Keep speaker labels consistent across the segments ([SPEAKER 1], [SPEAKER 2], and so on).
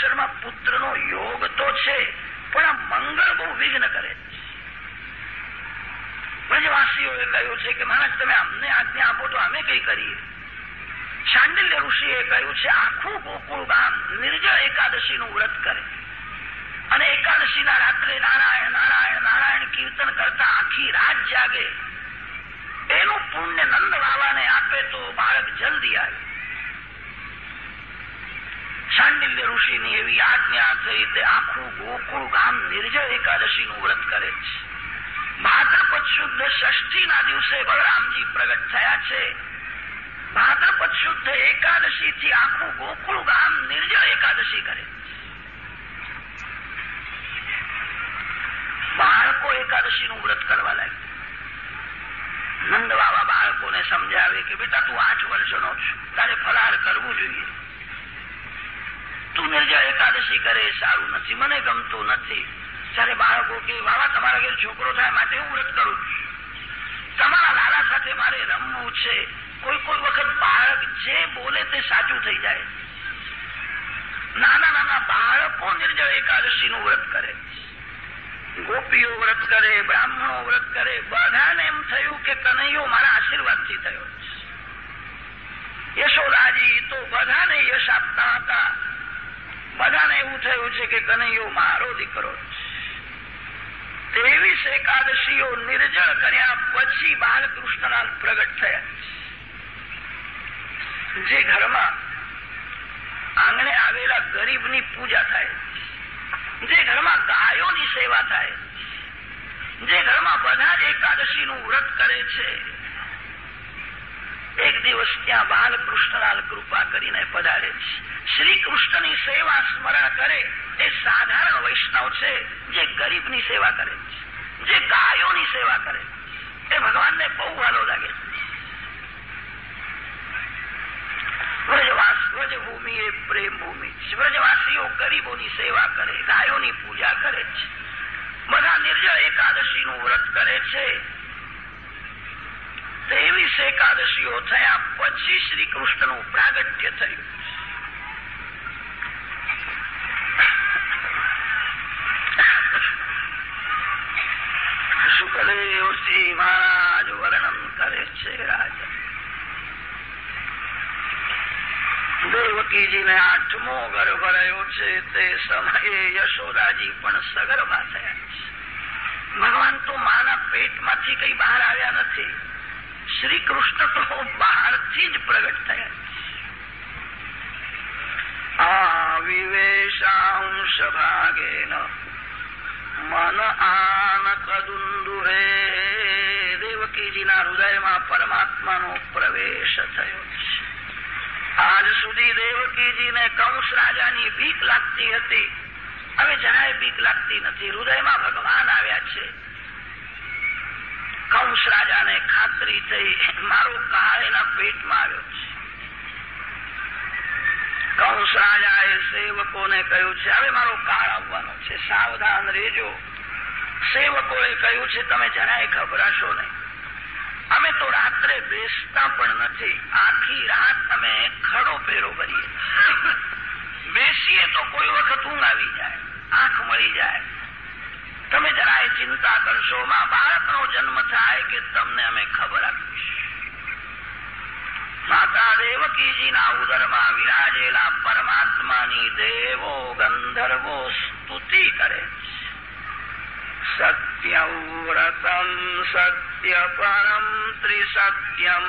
[SPEAKER 1] અક્ષરમાં પુત્રનો યોગ તો છે, પણ આ મંગળ બહુ વિઘ્ન કરે વ્રજવાસીઓએ કહ્યું છે કે મહારાજ, તમે અમને આજ્ઞા આપો તો અમે કઈ કરીએ? શાંડિલ્ય ઋષિએ કહ્યું છે, આખું ગોકુળ ગામ નિર્જળ એકાદશીનું વ્રત કરે. અને એકાદશીના રાત્રે નારાયણ નારાયણ નારાયણ કીર્તન કરતા આખી રાત જાગે. એનું પુણ્ય નંદ બાબાને આપે તો બાળક જલ્દી આવે. શાંડિલ્ય ઋષિની એવી આજ્ઞા થઈ તે આખું ગોકુળ ગામ નિર્જળ એકાદશીનું વ્રત કરે છે. ભાદ્રપદ શુદ્ધ ષષ્ઠીના દિવસે બલરામજી પ્રગટ થયા છે. ભાદ્રપદ શુદ્ધ એકાદશી થી આખું ગોકુળ ગામ નિર્જળ એકાદશી કરે બાળકો એકાદશીનું વ્રત કરવા લાગ્યું. નંદ બાબા બાળકોને સમજાવે કે બેટા તું આઠ વર્ષનો છું તારે ફરાર કરવું જોઈએ. તું નિર્જળ એકાદશી કરે, સારું નથી. મને ગમતું નથી. ત્યારે બાળકો કે, બાબા, તમારા ઘેર છોકરો થાય, માટે હું વ્રત કરું તમારા લાલા સાથે મારે રમવું છે. કોઈ કોઈ વખત બાળક જે બોલે તે સાચું થઈ જાય. નાના નાના બાળકો નિર્જળ એકાદશીનું વ્રત કરે. ગોપીઓ વ્રત કરે, બ્રાહ્મણો વ્રત કરે. બધાને એમ થયું કે કનૈયો મારા આશીર્વાદથી થયો યશોદાજી તો બધાને યશ આપતા હતા. બધાને એવું થયું છે કે કનૈયો મારો દીકરો ત્રેવીસ એકાદશીઓ નિર્જળ કર્યા પછી બાલકૃષ્ણના પ્રગટ થયા. જે ઘરમાં આંગણે આવેલા ગરીબની પૂજા થાય, જે ઘરમાં ગાયોની સેવા થાય, જે ઘરમાં બધા જ એકાદશીનું વ્રત કરે છે એક દિવસ ત્યાં બાલકૃષ્ણલાલ કૃપા કરીને પધારે છે. શ્રી કૃષ્ણની સેવા સ્મરણ કરે એ સાધારણ વૈષ્ણવ છે જે ગરીબની સેવા કરે છે, જે ગાયોની સેવા કરે એ ભગવાનને બહુ વાલો લાગે વ્રજભૂમિ એ પ્રેમ ભૂમિ વ્રજવાસીઓ ગરીબોની સેવા કરે, ગાયોની પૂજા કરે છે. બધા નિર્જળ એકાદશીનું વ્રત કરે છે. ત્રેવીસ એકાદશીઓ થયા પછી શ્રી કૃષ્ણનું પ્રાગટ્ય થયું. શુકદેવસિંહ મહારાજ વર્ણન કરે છે રાજા. દેવકીજીને આઠમો ગર્ભ રહ્યો છે, તે સમયે યશોદાજી પણ સગર્ભા થયા છે. ભગવાન તો માના પેટમાંથી કઈ બહાર શ્રી કૃષ્ણ તો બહારથી જ પ્રગટ થયા. આ વિવેશાંશ ભાગેન મન આન કદુંદુરે દેવકીજીના હૃદયમાં પરમાત્માનો પ્રવેશ થયો. છે આજ સુધી દેવકીજીને કંસ રાજાની ભીખ લાગતી હતી. હવે જરાય ભીખ લાગતી નથી. હૃદયમાં ભગવાન આવ્યા છે. કંસ રાજાને ખાતરી થઈ મારો કાળ એના પેટમાં આવ્યો છે. કંસ રાજાએ સેવકોને કહ્યું છે, હવે મારો કાળ આવવાનો છે. સાવધાન રહેજો. સેવકોએ કહ્યું છે, તમે જરાય ગભરાશો નહીં. અમે તો રાત્રે બેસતા પણ નથી. આખી રાત અમે ખડો પેરો કરીએ બેસીએ તો કોઈ વખત ઊંઘ આવી જાય, આંખ મળી જાય. તમે જરાય ચિંતા કરશો માં. બાળકનો જન્મ થાય કે તમને અમે ખબર આપીશ. માતા દેવકીજીના ઉદરમાં વિરાજેલા પરમાત્માની દેવો ગંધર્વો સ્તુતિ કરે સત્યમ વ્રતમ, સત્ય પરમ, ત્રિસત્યમ.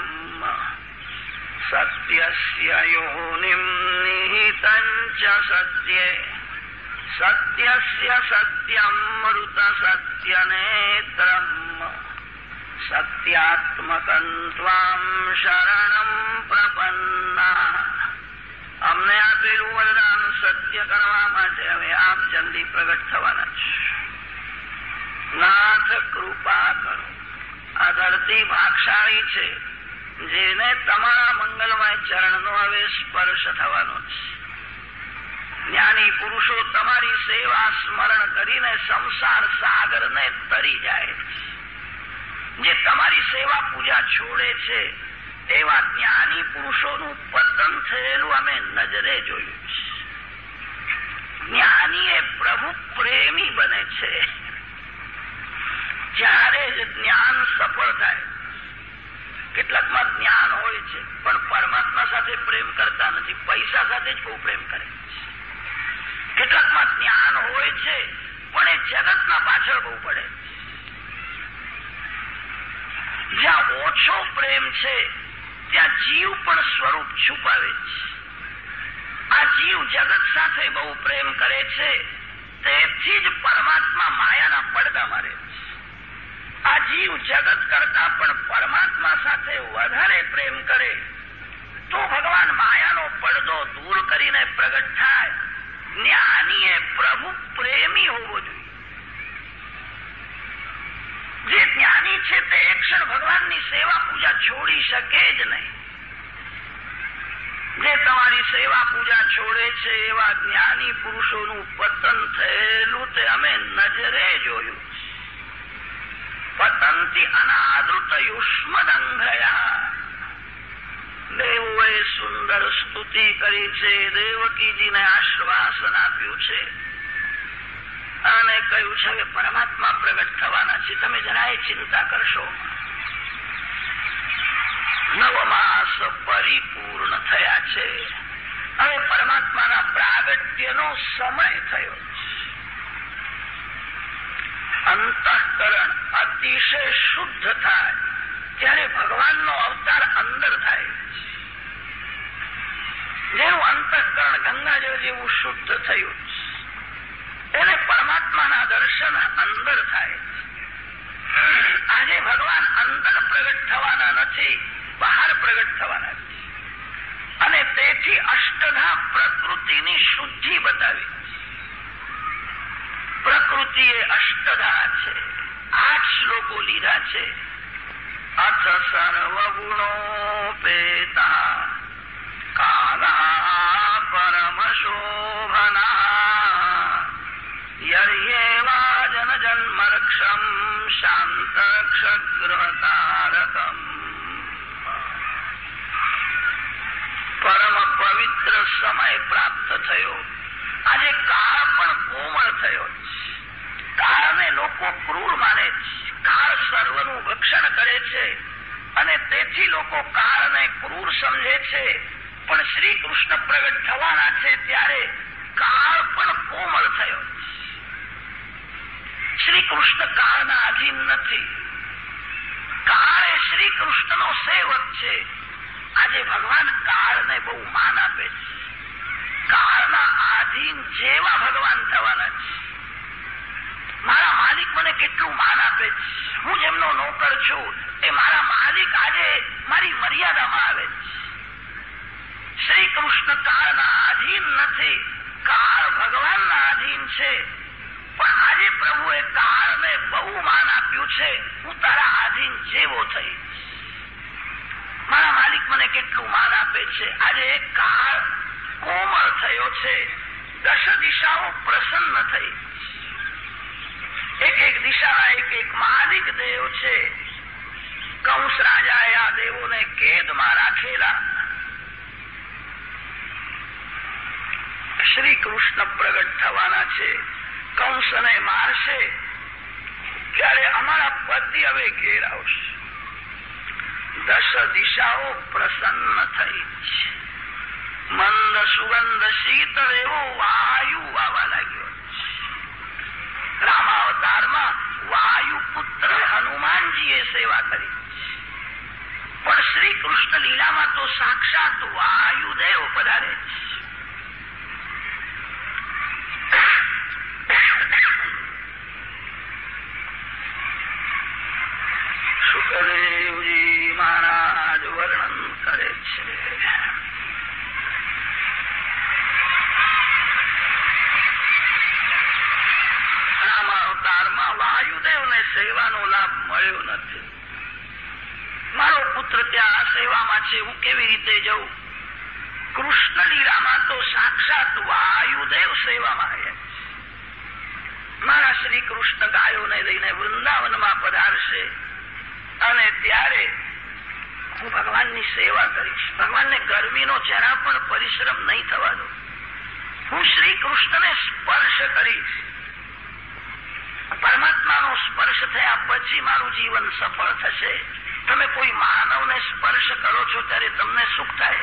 [SPEAKER 1] સત્યસ્ય યોનિમ નિહિતં સત્યે. સત્યસ્ય સત્યમૃત સત્યનેત્રમ સત્યાત્મકં ત્વામ પ્રપન્ના અમને આપેલું વરદાન સત્ય કરવા માટે હવે આપ જલ્દી પ્રગટ થવાના છે નાથ કૃપા કરો આ ધરતી ભાગશાળી છે જેને તમારા મંગલમય ચરણનો હવે સ્પર્શ થવાનો છે જ્ઞાની પુરુષો તમારી સેવા સ્મરણ કરીને સંસાર સાગરને તરી જાય. જે તમારી સેવા પૂજા છોડે છે, એવા જ્ઞાની પુરુષોનું પતન થયેલું અમે નજરે જોયું છે. જ્ઞાની એ પ્રભુ પ્રેમી બને છે. જ્યારે જ જ્ઞાન સફળ થાય, કેટલાકમાં જ્ઞાન હોય છે, પણ પરમાત્મા સાથે પ્રેમ કરતા નથી, પૈસા સાથે જ બહુ પ્રેમ કરે કેટલાકમાં જ્ઞાન હોય છે, પણ એ જગતના પાછળ બહુ પડે. જ્યાં ઓછો પ્રેમ છે, ત્યાં જીવ પણ સ્વરૂપ છુપાવે છે. આ જીવ જગત સાથે બહુ પ્રેમ કરે છે, તેથી જ પરમાત્મા માયાના પડદા મારે આ જીવ જગત કરતા પણ પરમાત્મા સાથે વધારે પ્રેમ કરે, તો ભગવાન માયાનો પડદો દૂર કરીને પ્રગટ થાય. જ્ઞાની એ પ્રભુ પ્રેમી હોવો જોઈએ. જે જ્ઞાની છે તે એક ક્ષણ ભગવાનની સેવા પૂજા છોડી શકે જ નહીં. જે તમારી સેવા પૂજા છોડે છે એવા જ્ઞાની પુરુષોનું પતન થયેલું તે અમે નજરે જોયું પતનથી અનાદૃત યુષ્મદંઘયા દેવોએ સુંદર સ્તુતિ કરી છે, દેવકીજીને આશ્વાસન આપ્યું છે. અને કહ્યું છે કે પરમાત્મા પ્રગટ થવાના છે. તમે જરાય ચિંતા કરશો. નવમાસ પરિપૂર્ણ થયા છે. હવે પરમાત્માના પ્રાગટ્યનો સમય થયો. અંતઃકરણ અતિશય શુદ્ધ થાય. ત્યારે ભગવાનનો અવતાર અંદર થાય. જેનું અંતઃકરણ ગંગાજળ જેવું શુદ્ધ થયું. એને પરમાત્માના દર્શન અંદર થાય. આજે ભગવાન અંદર પ્રગટ થવાના નથી, બહાર પ્રગટ થવાના અને તેથી અષ્ટધા પ્રકૃતિની શુદ્ધિ બતાવી. પ્રકૃતિ એ અષ્ટધા છે. આઠ શ્લોકો લીધા છે. અથ સર્વગુણોપેતા. કાલા સમય પ્રાપ્ત થયો. આજે કાળ પણ કોમળ થયો. કાળને લોકો ક્રૂર માને કાળ સર્વનું રક્ષણ કરે છે અને તેથી લોકો કાળને ક્રૂર સમજે છે. પણ શ્રી કૃષ્ણ પ્રગટ થવાના છે ત્યારે કાળ પણ કોમળ થયો. શ્રી કૃષ્ણ કાળના આધીન નથી. કાળ એ શ્રી કૃષ્ણનો સેવક છે. આજે ભગવાન કાળને બહુ માન આપે છે. કાળના આધીન જેવા ભગવાન થવાના છે. મારા માલિક મને કેટલું માન આપે છે. હું જેમનો નોકર છું, એ મારા માલિક આજે મારી મર્યાદામાં આવે છે. શ્રી કૃષ્ણ કાળના આધીન નથી, કાળ ભગવાનના આધીન છે. પણ આજે પ્રભુએ કાળને બહુ માન આપ્યું છે. હું તારા આધીન જેવો થઈ. મારા માલિક મને કેટલું માન આપે છે. આજે કાળ કોમળ થયો છે. દશ દિશાઓ પ્રસન્ન થઈ. એક એક દિશાના એક એક મહાદિક દેવ છે. કંસ રાજાએ આ દેવોને કેદમાં રાખેલા. શ્રી કૃષ્ણ પ્રગટ થવાના છે. કંસને મારશે. ત્યારે અમારા પતિ હવે ઘેર આવશે. દશ દિશાઓ પ્રસન્ન થઈ. છે મંદ સુગંધ શીતળ એવો વાયુ આવવા લાગ્યો. રામાવતારમાં વાયુ પુત્ર હનુમાનજીએ સેવા કરી. પણ શ્રી કૃષ્ણ લીલામાં તો સાક્ષાત વાયુદેવ પધારે. છે સુખદેવજી મહારાજ વર્ણન કરે છે રામાવતારમાં વાયુદેવને સેવાનો લાભ મળ્યો નથી મારો પુત્ર ત્યાં આ સેવામાં છે હું કેવી રીતે જઉં કૃષ્ણ લીલામાં તો સાક્ષાત વાયુદેવ સેવામાં આવ્યા મારા શ્રી કૃષ્ણ ગાયોને લઈને વૃંદાવનમાં પધારશે અને ત્યારે હું ભગવાનની સેવા કરીશ ભગવાનને ગરમીનો જરા પણ પરિશ્રમ નહીં થવા હું શ્રી કૃષ્ણને સ્પર્શ કરીશ. પરમાત્માનો સ્પર્શ થયા પછી મારું જીવન સફળ થશે. તમે કોઈ માનવને સ્પર્શ કરો છો ત્યારે તમને સુખ થાય.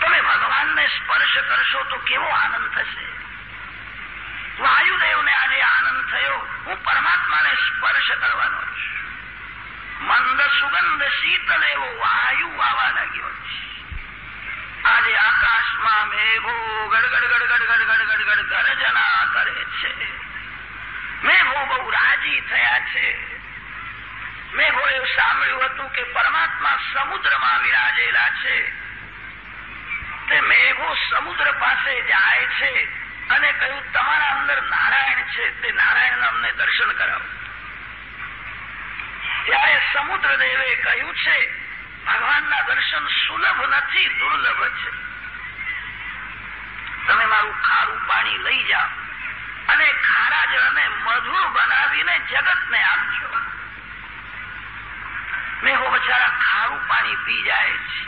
[SPEAKER 1] તમે ભગવાનને સ્પર્શ કરશો તો કેવો આનંદ થશે? વાયુદેવને આજે આનંદ થયો. હું પરમાત્માને સ્પર્શ કરવાનો છું. મંદ સુગંધ શીતલ એવો વાયુ આવવા લાગ્યો છે. આજે આકાશમાં મેઘો ગડગડ ગરજના કરે છે. મેઘો બહુ રાજી થયા છે. મેઘો એવું સાંભળ્યું હતું કે પરમાત્મા સમુદ્રમાં વિરાજેલા છે. તે મેઘો સમુદ્ર પાસે જાય છે અને કહ્યું, તમારા અંદર નારાયણ છે. તે નારાયણ અમને દર્શન કરાવો. ત્યારે સમુદ્ર દેવે કહ્યું છે ભગવાનના દર્શન સુલભ નથી, દુર્લભ છે. તમે મારું ખારું પાણી લઈ જાઓ અને ખારા જળને મધુર બનાવીને જગતને આપજો. મેહો બચારા ખારું પાણી પી જાય છે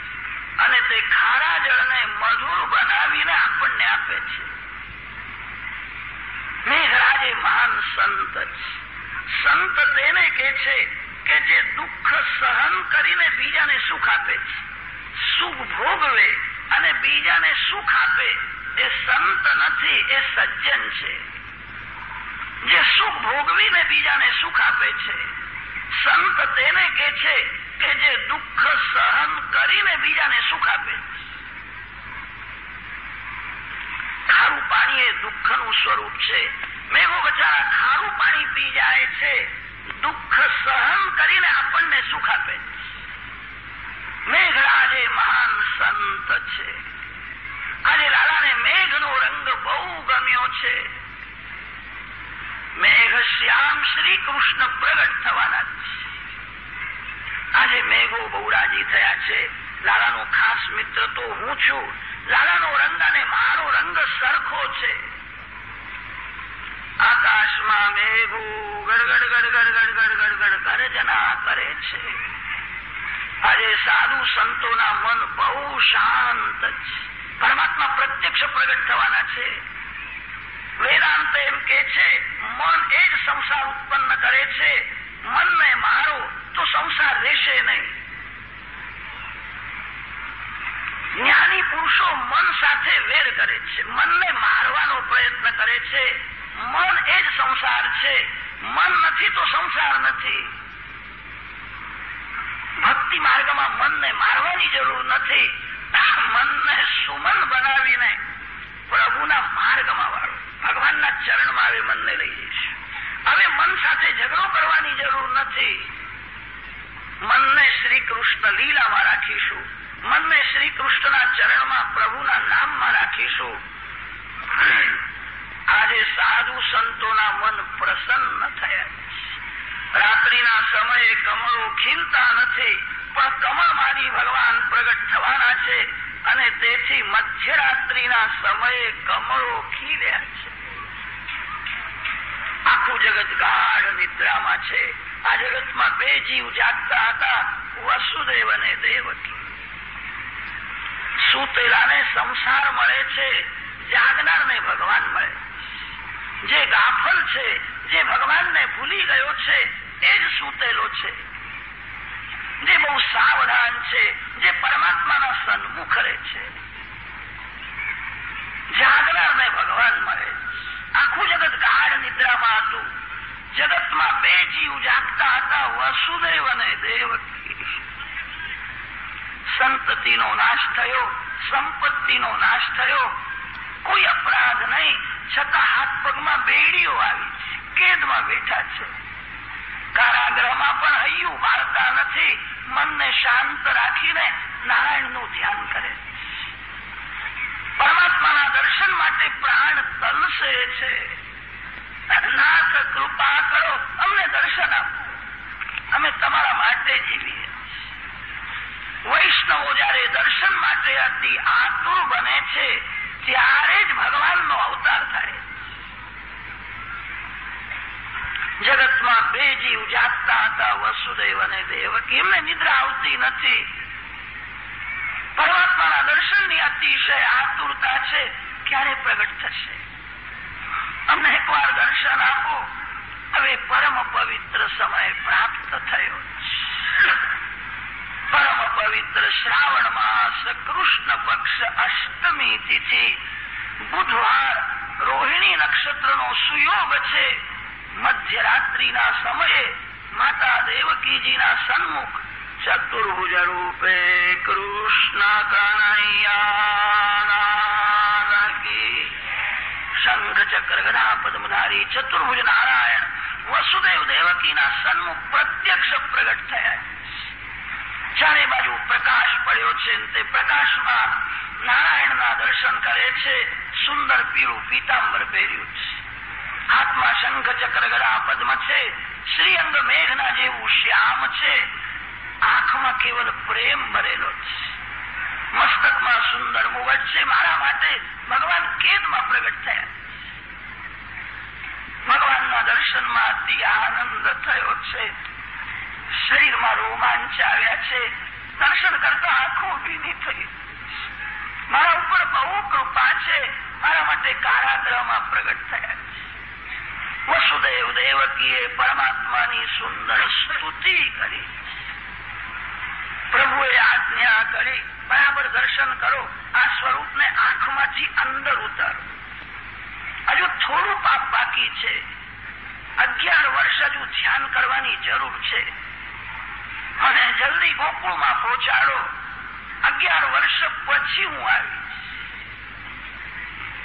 [SPEAKER 1] અને તે ખારા જળને મધુર બનાવીને આપણને આપે છે. મેઘરાજ એ મહાન સંત છે. સંત તેને કે છે કે જે દુઃખ સહન કરીને બીજાને સુખ આપે, સુખ ભોગવે અને બીજાને સુખ આપે, એ સંત નથી, એ સજ્જન છે. જે સુખ ભોગવીને બીજાને સુખ આપે છે, સંત તેને કે છે કે જે દુઃખ સહન કરીને બીજાને સુખ આપે. ખારું પાણી એ દુઃખનું સ્વરૂપ છે. મેઘો બચારા, ખારું પાણી પી જાય છે. દુઃખ સહન કરીને આપણને સુખ આપે. મેઘરાજ જે મહાન સંત છે. આજે લાલાને મેઘનો રંગ બહુ ગમ્યો છે. મેઘ શ્યામ શ્રી કૃષ્ણ પ્રગટ થવાના છે. આજે મેઘો બહુ રાજી થયા છે. લાલાનો ખાસ મિત્ર તો હું છું. લાલાનો રંગ અને મારો રંગ સરખો છે. આકાશમાં મેઘો ગડગડ ગડગડ ગડગડ ગડગડ ગર્જના કરે છે. આજે સાધુ સંતોના મન બહુ શાંત છે. પરમાત્મા પ્રત્યક્ષ પ્રગટ થવાના છે. વેદાંત એમ કે છે, મન એ જ સંસાર ઉત્પન્ન કરે છે. મનને મારો તો સંસાર રહેશે નહીં. જ્ઞાની પુરુષો મન સાથે વેર કરે છે. મનને મારવાનો પ્રયત્ન કરે છે. મન એ જ સંસાર છે. મન નથી તો સંસાર નથી. ભક્તિ માર્ગમાં મનને મારવાની જરૂર નથી. મનને સુમન બનાવીને પ્રભુના માર્ગમાં વાળો. ભગવાનના ચરણમાં આવે મનને લઈ જઈશું હવે મન સાથે ઝઘડો કરવાની જરૂર નથી. મનને શ્રી કૃષ્ણ લીલામાં રાખીશું. મનને શ્રી કૃષ્ણના ચરણમાં પ્રભુના નામમાં રાખીશું. આજે સાધુ સંતોના મન પ્રસન્ન થયા રાત્રિના સમયે કમળો ખીલતા નથી, પણ કમળમાંથી ભગવાન પ્રગટ થવાના છે અને તેથી મધ્યરાત્રિના સમયે કમળો ખીલ્યા છે. આખું જગત ગાઢ નિદ્રામાં છે. આ જગતમાં બે જીવ જાગતા હતા વસુદેવ અને દેવકી. સુતેલાને સંસાર મળે છે, જાગનારને ભગવાન મળે જે ગાફલ છે, જે ભગવાનને ભૂલી ગયો છે, એ જ સૂતેલો છે. જે બહુ સાવધાન છે, જે પરમાત્માના સન્મુખ રહે છે. જાગનારને ભગવાન મળે. આખું જગત ગાઢ નિદ્રામાં હતું. જગતમાં બે જીવ જાગતા હતા, વસુદેવ અને દેવકી. સંતતિનો નાશ થયો, સંપત્તિનો નાશ થયો. કોઈ અપરાધ નહીં. છતાં હાથ પગમાં બેડીઓ આવી, કેદમાં બેઠા છે. કારાગ્રહમાં પણ હૈયું મારતા નથી, મનને શાંત રાખીને નારાયણનું ધ્યાન કરે પરમાત્માના દર્શન માટે પ્રાણ તલસે છે. નાથ, કૃપા કરો, અમને દર્શન આપો. અમે તમારા માટે જીવીએ. વૈષ્ણવો જયારે દર્શન માટે અતિ આતુર બને છે ત્યારે જ ભગવાનનો અવતાર થાય. જગતમાં બે જીવ જાગતા હતા, વસુદેવ અને દેવકી એમને નિદ્રા આવતી નથી. પરમાત્માના દર્શનની અતિશય આતુરતા છે. ક્યારે પ્રગટ થશે? અમને એકવાર દર્શન આપો. હવે પરમ પવિત્ર સમય પ્રાપ્ત થયો. પરમ પવિત્ર શ્રાવણ માસ કૃષ્ણ પક્ષ અષ્ટમી તિથિ, બુધવાર રોહિણી નક્ષત્રનો સુયોગ છે. મધ્યરાત્રિના સમયે માતા દેવકીજીના સન્મુખ ચતુર્ભુજ રૂપે કૃષ્ણ કનૈયા શંખ ચક્ર ગદા પદ્મધારી ચતુર્ભુજ નારાયણ વસુદેવ દેવકીના સન્મુખ પ્રત્યક્ષ પ્રગટ થયા. ચારે બાજુ પ્રકાશ પડ્યો છે તે પ્રકાશમાં નારાયણના દર્શન કરે છે, સુંદર પીળું પીતાંબર પહેર્યું છે. હાથમાં શંખ ચક્ર ગળા પદ્મ છે શ્રીઅંગ મેઘના જેવું શ્યામ છે. આંખમાં કેવલ પ્રેમ ભરેલો છે. મસ્તકમાં સુંદર મુગટ છે. મારા માટે ભગવાન કેદમાં પ્રગટ થયા ભગવાનના દર્શનમાં અતિ આનંદ થયો છે. શરીરમાં રોમાંચ આવ્યા છે. દર્શન કરતા આંખો ભીની થઈ. મારા ઉપર બહુ કૃપા છે. મારા માટે કારાગ્રહમાં પ્રગટ થયા વસુદેવ દેવકીએ પરમાત્માની સુંદર સ્તુતિ કરી. પ્રભુએ આજ્ઞા કરી, બરાબર દર્શન કરો. આ સ્વરૂપને આંખમાંથી અંદર ઉતારો. હજુ થોડું પાપ બાકી છે. અગિયાર વર્ષ હજુ ધ્યાન કરવાની જરૂર છે. અને જલ્દી ગોકુળમાં પહોંચાડો. અગિયાર વર્ષ પછી હું આવીશ.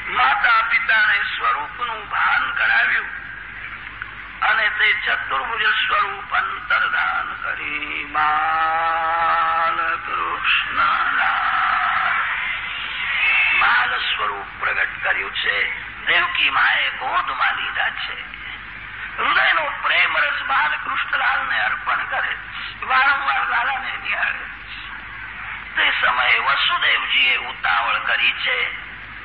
[SPEAKER 1] માતા પિતાને સ્વરૂપનું ભાન કરાવ્યું અને તે ચતુર્ભુજ સ્વરૂપ અંતર્ધાન કરી. બાલકૃષ્ણ બાલ સ્વરૂપ પ્રગટ કર્યું છે. દેવકી માએ ગોદમાં લીધા છે. હૃદયનો પ્રેમ રસ બાલકૃષ્ણલાલને અર્પણ કરે વારંવાર લાલાને નિહાળે તે સમયે વસુદેવજીએ ઉતાવળ કરી છે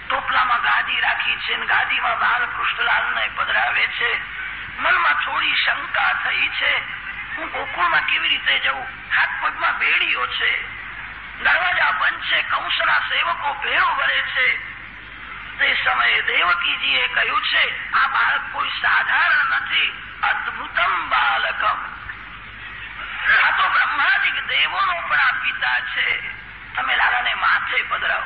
[SPEAKER 1] ટોપલામાં ગાદી રાખી છે અને ગાદીમાં બાલકૃષ્ણલાલને પધરાવે છે? મનમાં થોડી શંકા થઈ છે. હું ગોકુળમાં કેવી રીતે જઉં? હાથ પગમાં બેડીઓ છે. દરવાજા બંધ છે, કંસના સેવકો ભેળો ભરે છે. તે સમયે દેવકીજીએ કહ્યું છે, આ બાળક કોઈ સાધારણ નથી, અદભુતમ બાલકમ આ તો બ્રહ્માદિક દેવોનો પણ આ પિતા છે. તમે લાલાને માથે પધરાવો.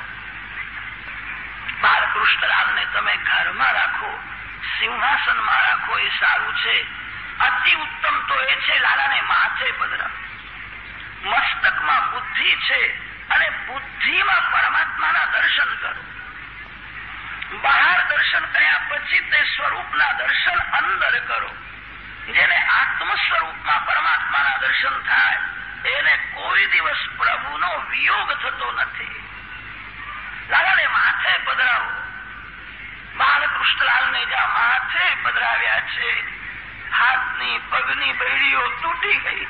[SPEAKER 1] બાલકૃષ્ણલાલને તમે ઘરમાં રાખો. સિંહાસનમાં રાખો એ સારું છે. અતિ ઉત્તમ તો એ છે લાલાને માથે પધરાવો મસ્તકમાં બુદ્ધિ છે અને બુદ્ધિમાં પરમાત્માના દર્શન કરો. બહાર દર્શન કર્યા પછી તે સ્વરૂપના દર્શન અંદર કરો. જેને આત્મ સ્વરૂપમાં પરમાત્માના દર્શન થાય, એને કોઈ દિવસ પ્રભુનો વિયોગ થતો નથી. લાલાને માથે પધરાવો. બાલકૃષ્ણલાલને જ્યાં માથે પધરાવ્યા છે, હાથની, પગની બેડીઓ તૂટી ગઈ.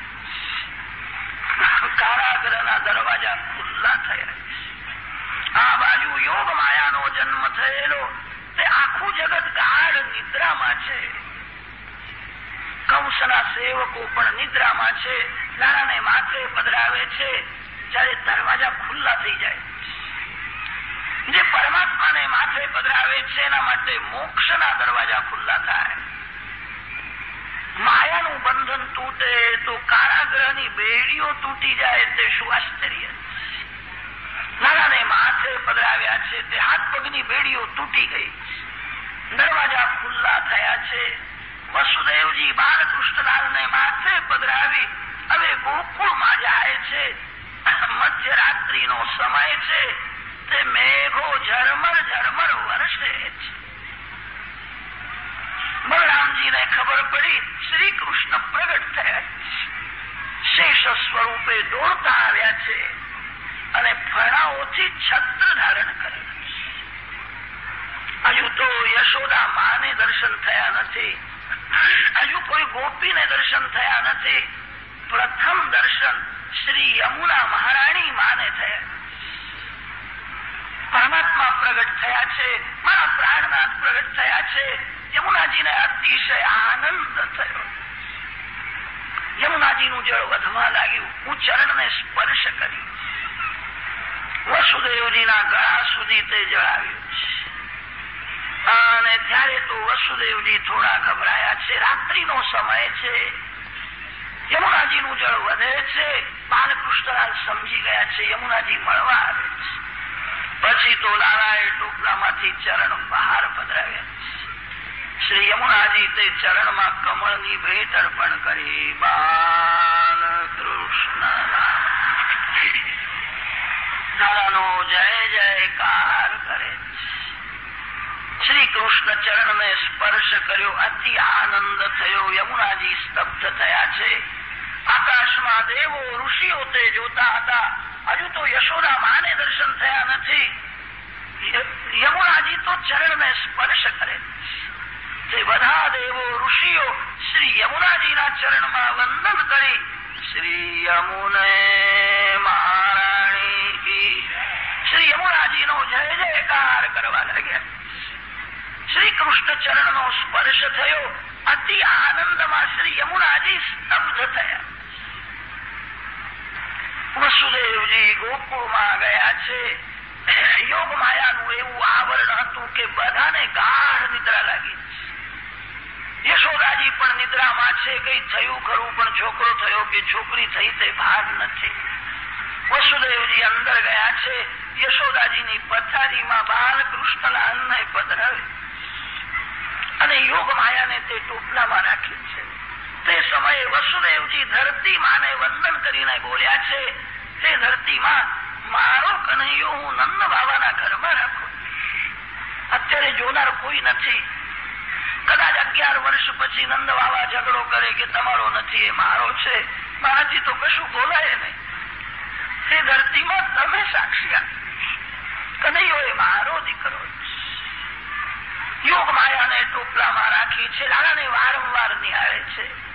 [SPEAKER 1] કારાગ્રહના દરવાજા ખુલ્લા થયા. આ બાજુ યોગ માયાનો જન્મ થયેલો. તે આખું જગત ગાઢ નિદ્રામાં છે. કંસના સેવકો પણ નિદ્રામાં છે. નાણાને માથે પધરાવે છે. જ્યારે દરવાજા ખુલ્લા થઈ જાય. જે પરમાત્માને માથે પધરાવે છે, એના માટે મોક્ષના દરવાજા ખુલ્લા થાય. માયાનું બંધન તૂટે તો કારાગ્રહની બેડીઓ તૂટી જાય, તે શું આશ્ચર્ય. નાનાને માથે પધરાવ્યા છે, તે હાથ પગની બેડીઓ તૂટી ગઈ. દરવાજા ખુલ્લા થયા છે. વસુદેવજી બાળકૃષ્ણલાલને માથે પધરાવી હવે ગોકુળમાં જાય છે. મધ્યરાત્રિનો સમય છે. તે મેઘો ઝરમર ઝરમર વરસે છે. બલરામજીને ખબર પડી શ્રી કૃષ્ણ પ્રગટ થયા શેષ સ્વરૂપે દોડતા આવ્યા છે અને ફળાઓથી છત્ર ધારણ કરે હજુ તો યશોદા માને દર્શન થયા નથી. હજુ કોઈ ગોપીને દર્શન થયા નથી. પ્રથમ દર્શન શ્રી યમુના મહારાણી માને થયા પરમાત્મા પ્રગટ થયા છે, મારા પ્રાણનાથ પ્રગટ થયા છે. યમુનાજીને અતિશય આનંદ થયો. યમુનાજીનું જળ વધવા લાગ્યું. હું ચરણને સ્પર્શ કરી. વસુદેવજીના ગળા સુધી તે જળ આવ્યું છે અને ત્યારે તો વસુદેવજી થોડા ગભરાયા છે. રાત્રિનો સમય છે. યમુનાજીનું જળ વધે છે. બાલકૃષ્ણલાલ સમજી ગયા છે. યમુનાજી મળવા આવે છે. પછી તો લાલાએ ટોપલામાંથી ચરણ બહાર પધરાવ્યા શ્રી યમુનાજી તે ચરણમાં કમળની ભેટ અર્પણ કરી. બાલકૃષ્ણ દાદાનો જય, જયકાર કરે. શ્રી કૃષ્ણ ચરણને સ્પર્શ કર્યો. અતિ આનંદ થયો. યમુનાજી સ્તબ્ધ થયા છે. આકાશમાં દેવો ઋષિઓ તે જોતા હતા. હજુ તો યશોદા માને દર્શન થયા નથી. યમુનાજી તો ચરણને સ્પર્શ કરે. તે બધા દેવો ઋષિઓ શ્રી યમુનાજીના ચરણમાં વંદન કરી શ્રી યમુને મહારાણી શ્રી યમુનાજીનો જય જયકાર કરવા લાગ્યા. શ્રી કૃષ્ણ ચરણનો સ્પર્શ થયો. અતિ આનંદમાં શ્રી યમુનાજી સ્તબ્ધ થયા. વસુદેવજી ગોકુળમાં ગયા છે. યોગ માયાનું એવું આવરણ હતું કે બધાને ગાઢ નિદ્રા લાગી. યશોદાજી પણ નિદ્રામાં છે, કઈ થયું ખરું, પણ છોકરો થયો કે છોકરી થઈ તે ભાન નથી. વસુદેવજી અંદર ગયા છે, યશોદાજીની પથારીમાં બાલકૃષ્ણલાલને પધરાવે. અને યોગ માયાને તે ટોપલામાં રાખી છે. તે સમયે વસુદેવજી ધરતી માને વંદન કરીને બોલ્યા છે તે ધરતીમાં, મારો કનૈયો હું નંદ બાબાના ઘરમાં રાખું અત્યારે જોનાર કોઈ નથી. કદાચ અગિયાર વર્ષ પછી નંદ બાબા ઝઘડો કરે કે તમારો નથી, એ મારો છે. મારાથી તો કશું બોલાય નહીં. તે ધરતીમાં, તમે સાક્ષી કનૈયો એ મારો દીકરો યોગ માયાને ટોપલામાં રાખી છે, લાલાને વારંવાર નિહાળે છે.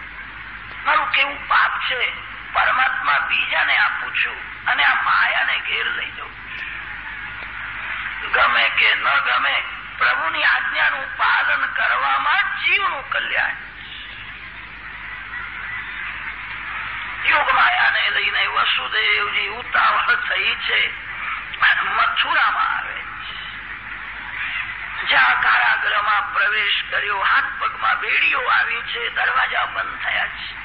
[SPEAKER 1] મારું કેવું પાપ છે? પરમાત્મા બીજાને આપું છું અને આ માયાને ઘેર લઈ જાઉં ગમે કે ન ગમે પ્રભુની આજ્ઞાનું પાલન કરવામાં જીવનું કલ્યાણ. યોગ માયાને લઈને વસુદેવજી ઉતાવળ થઈ છે મથુરામાં આવે જ્યાં કારાગૃહમાં પ્રવેશ કર્યો હાથ પગમાં બેડીઓ આવી છે, દરવાજા બંધ થયા છે.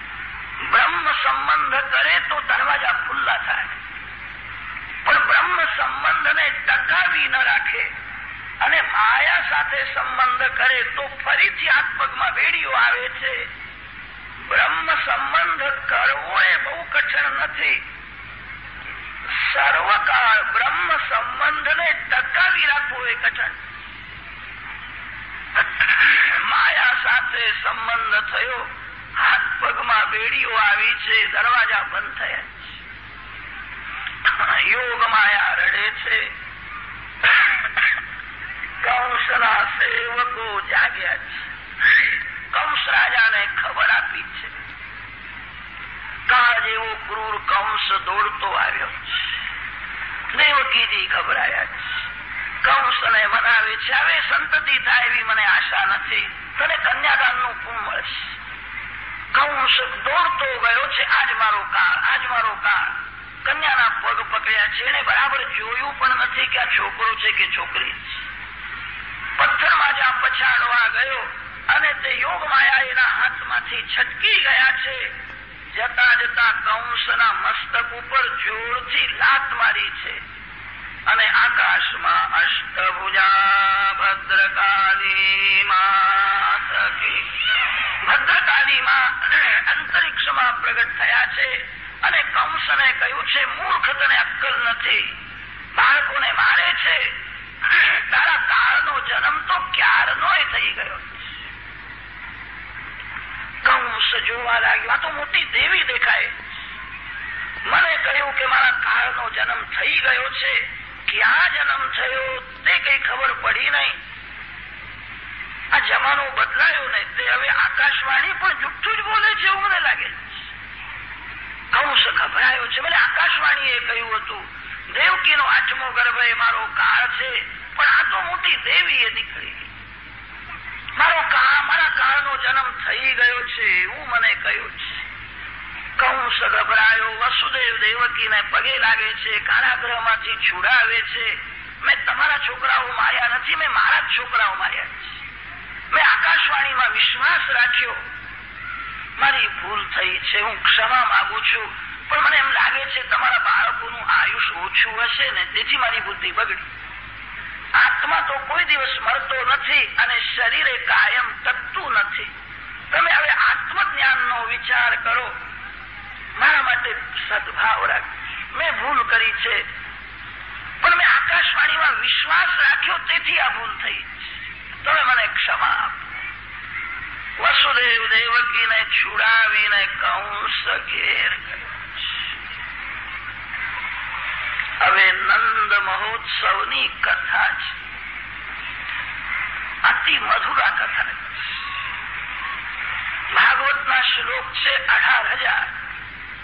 [SPEAKER 1] બ્રહ્મ સંબંધ કરે તો દરવાજા ખુલ્લા થાય. પણ બ્રહ્મ સંબંધને ટકાવી ન રાખે અને માયા સાથે સંબંધ કરે તો ફરીથી આત્મકમાં વેડીઓ આવે છે. બ્રહ્મ સંબંધ કરવો એ બહુ કઠણ નથી. સર્વકાળ બ્રહ્મ સંબંધને ટકાવી રાખવો એ કઠણ. માયા સાથે સંબંધ થયો, હાથ પગમાં બેડીઓ આવી છે, દરવાજા બંધ થયા યોગ માયા રડે છે. કંસના સેવકો જાગ્યા છે. કંસ રાજાને ખબર આપી છે. કાળ જેવો ક્રૂર કંસ દોડતો આવ્યો દેવકીજી ગભરાયા છે. કંસને મનાવે છે, હવે સંતતિ થાય એવી મને આશા નથી. તને કન્યાદાનનું કુંભ મળશે કંસ દોડતો ગયો છે. આજ મારો કાળ, આજ મારો કાળ. કન્યાના પગ પકડ્યા છે એને બરાબર જોયું પણ નથી કે આ છોકરો છે કે છોકરી પથ્થરમાં જ્યાં પછાડવા ગયો અને તે યોગ માયા એના હાથમાંથી છટકી ગયા છે. જતા જતા કંસના મસ્તક ઉપર જોરથી લાત મારી છે. અને આકાશમાં અષ્ટભુજા ભદ્રકાલી માતકી. ભદ્રકાલી અંતરિક્ષમાં પ્રગટ થયા છે અને કંસને કહ્યું છે, મૂર્ખ તને અક્કલ નથી. બાળકોને મારે છે. તારા કાળનો જન્મ તો ક્યારનો થઈ ગયો કંસ જોવા લાગ્યો તો મોટી દેવી દેખાય. મને કહ્યું કે મારા કાળનો જન્મ થઈ ગયો છે. ક્યાં જન્મ થયો તે કઈ ખબર પડી નહીં. આ જમાનો બદલાયો ને તે હવે આકાશવાણી પણ જુઠ્ઠું જ બોલે છે એવું મને લાગે કંસ ગભરાયો છે. ભલે આકાશવાણીએ કહ્યું હતું, દેવકીનો આઠમો ગર્ભ એ મારો કાળ છે, પણ આ તો મોટી દેવી એ નીકળી મારો કાળ, મારા કાળનો જન્મ થઈ ગયો છે એવું મને કહ્યું છે. કંસ ગભરાયો વસુદેવ દેવકીને પગે લાગે છે, કારાગૃહમાંથી છુડાવે છે. મેં તમારા છોકરાઓ માર્યા નથી, મેં મારા જ છોકરાઓ માર્યા છે. મેં આકાશવાણીમાં વિશ્વાસ રાખ્યો. મારી ભૂલ થઈ છે, હું ક્ષમા માંગુ છું, પણ મને એમ લાગે છે તમારા બાળકોનું આયુષ ઓછું હશે ને, તેથી મારી બુદ્ધિ બગડી. આત્મા તો કોઈ દિવસ મળતો નથી અને શરીરે કાયમ તકતું નથી. તમે હવે આત્મજ્ઞાનનો વિચાર કરો. મારા માટે સદભાવ રાખ. મેં ભૂલ કરી છે, પણ મેં આકાશવાણીમાં વિશ્વાસ રાખ્યો, તેથી આ ભૂલ થઈ તમે મને ક્ષમા વસુદેવ દેવકીને છુડાવીને કંસ ઘેર હવે નંદ મહોત્સવની કથા છે. અતિ મધુરા કથા ભાગવતના શ્લોક છે અઢાર હજાર.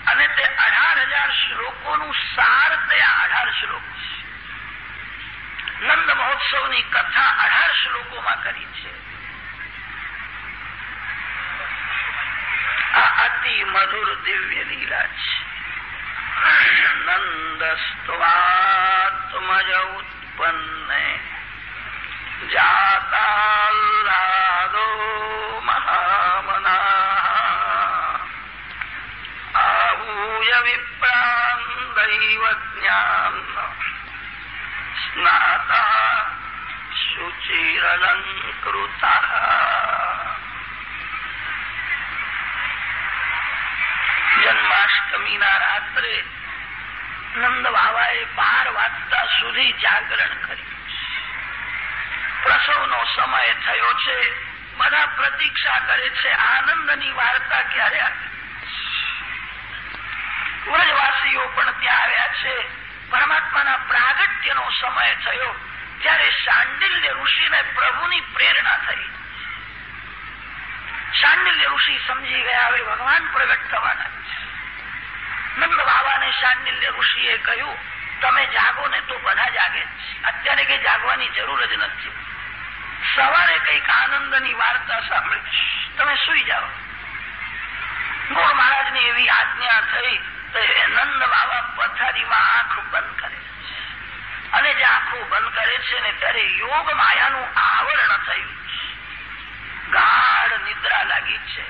[SPEAKER 1] અને તે અઢાર હજાર શ્લોકોનું સાર તે અઢાર શ્લોક છે. નંદ મહોત્સવની કથા અઢાર શ્લોકોમાં કરી છે. અતિ મધુર દિવ્ય લીલા છે. નંદસ્વાત્મજ ઉત્પન્ને જાતાલ્લાદો મહામના. આહૂય વિપ્રામ દૈવ જ્ઞાન स्नाता शुचिरलङ्कृतः જન્માષ્ટમીના રાત્રે નંદ બાબાએ બાર વાગતા સુધી જાગરણ કર્યું પ્રસવનો સમય થયો છે બધા પ્રતીક્ષા કરે છે આનંદની વાર્તા ક્યારે આવે વ્રજવાસીઓ પણ ત્યાં આવ્યા છે પરમાત્માના પ્રાગટ્યનો સમય થયો ત્યારે શાંડિલ્ય ઋષિને પ્રભુની પ્રેરણા થઈ. શાંડિલ્ય ઋષિ સમજી ગયા હવે ભગવાન પ્રગટ થવાના નંદ બાબાને શાંડિલ્ય ઋષિએ કહ્યું, તમે જાગો ને તો બધા જાગે અત્યારે કઈ જાગવાની જરૂર જ નથી. સવારે કંઈક આનંદની વાર્તા સાંભળી તમે સુઈ જાઓ. ગોળ મહારાજની એવી આજ્ઞા થઈ નંદ બાબા પથારીમાં આંખ બંધ કરે અને જે આંખો બંધ કરે છે ને ત્યારે યોગ માયાનું આવરણ થયું ગાઢ નિદ્રા લાગી છે.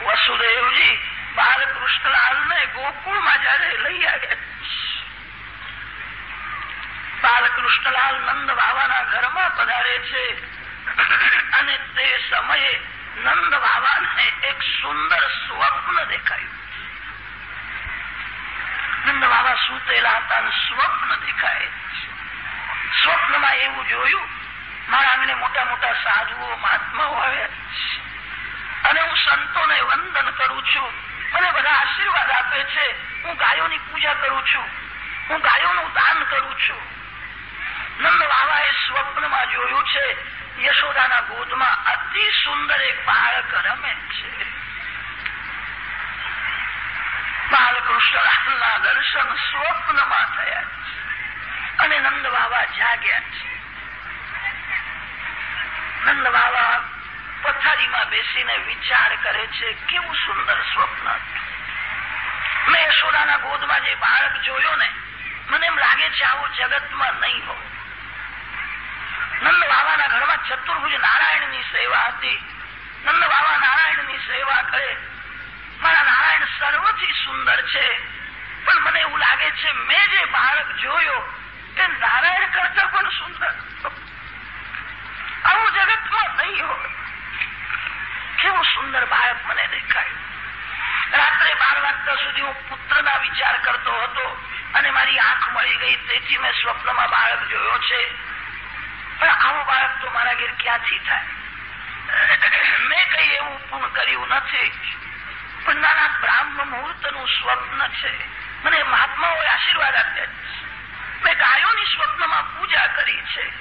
[SPEAKER 1] વસુદેવજી બાલકૃષ્ણલાલને ગોકુળમાં જયારે લઈ આવ્યા બાલકૃષ્ણલાલ નંદ બાબાના ઘરમાં પધારે છે અને તે સમયે નંદ બાબાને એક સુંદર સ્વપ્ન દેખાયું. બાબા સૂતેલા હતા સ્વપ્ન દેખાય. સ્વપ્નમાં એવું જોયું, મારા આંગણે મોટા મોટા સાધુઓ, મહાત્માઓ આવે. અને હું સંતોને વંદન કરું છું. મને બધા આશીર્વાદ આપે છે. હું ગાયોની પૂજા કરું છું. હું ગાયોનું દાન કરું છું. નંદ બાબાએ સ્વપ્નમાં જોયું છે, યશોદાના ગોદમાં અતિ સુંદર એક બાળક રમે છે. બાલકૃષ્ણના દર્શન સ્વપ્નમાં થયા છે અને નંદ બાબા જાગ્યા છે નંદ બાબા પથારીમાં બેસીને વિચાર કરે છે કેવું સુંદર સ્વપ્ન મેં યશોદાના ગોદમાં જે બાળક જોયો ને મને એમ લાગે છે આવો જગતમાં નહીં હો નંદ બાબાના ઘરમાં ચતુર્ભુજ નારાયણની સેવા હતી. નંદ બાબા નારાયણની સેવા કરે. મારા નારાયણ સર્વથી સુંદર છે. પણ મને એવું લાગે છે, મેં જે બાળક જોયો, તે નારાયણ કરતા પણ સુંદર. આવું જગતમાં નહીં હોય. કેવું સુંદર બાળક મને દેખાયું. રાત્રે બાર વાગતા સુધી હું પુત્રના વિચાર કરતો હતો અને મારી આંખ મળી ગઈ તેથી મેં સ્વપ્નમાં બાળક જોયો છે. પણ આવું બાળક તો મારા ઘેર ક્યાંથી થાય? મેં કઈ એવું પૂર્ણ કર્યું નથી. પણ નાના બ્રાહ્મ મુહૂર્તનું સ્વપ્ન છે. મને મહાત્માઓએ આશીર્વાદ આપ્યા મેં ગાયોની સ્વપ્નમાં પૂજા કરી છે.